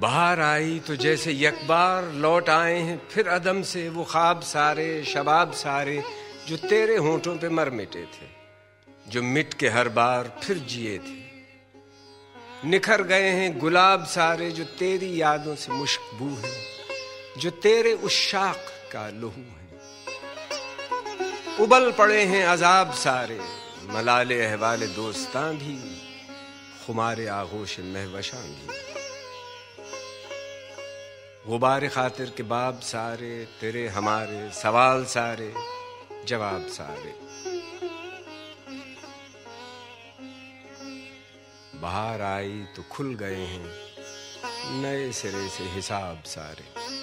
باہر آئی تو جیسے یک بار لوٹ آئے ہیں، پھر عدم سے وہ خواب سارے، شباب سارے جو تیرے ہونٹوں پہ مر مٹے تھے، جو مٹ کے ہر بار پھر جیے تھے۔ نکھر گئے ہیں گلاب سارے جو تیری یادوں سے مشکبو ہیں، جو تیرے اشاق کا لہو ہے ابل پڑے ہیں عذاب سارے ملال احوال دوستاں بھی، خمار آغوش مہوشاں بھی۔ غبار خاطر کے باب سارے، تیرے ہمارے، سوال سارے، جواب سارے۔ باہر آئی تو کھل گئے ہیں، نئے سرے سے حساب سارے۔